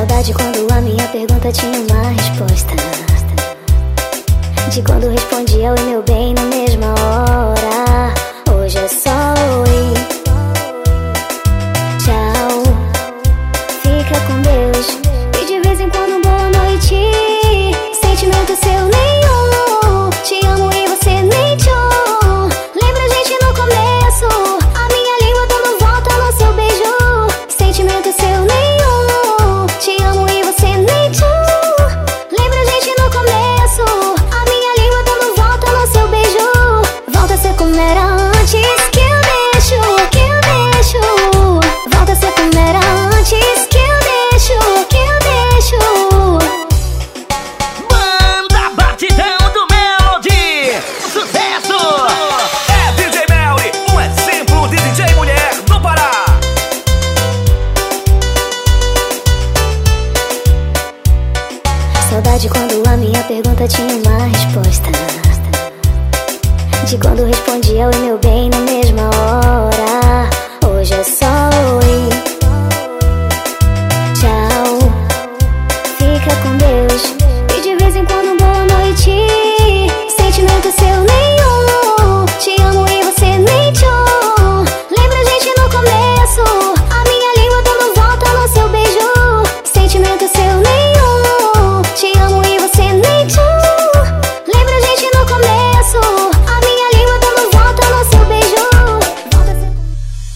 saudade quando a minha pergunta tinha uma resposta. De quando respondia o meu bem na mesma hora. Saudade quando a minha pergunta tinha uma resposta. De quando respondi eu e meu bem na mesma hora. Hoje é só oi. Tchau. Fica com Deus. E de vez em quando boa noite.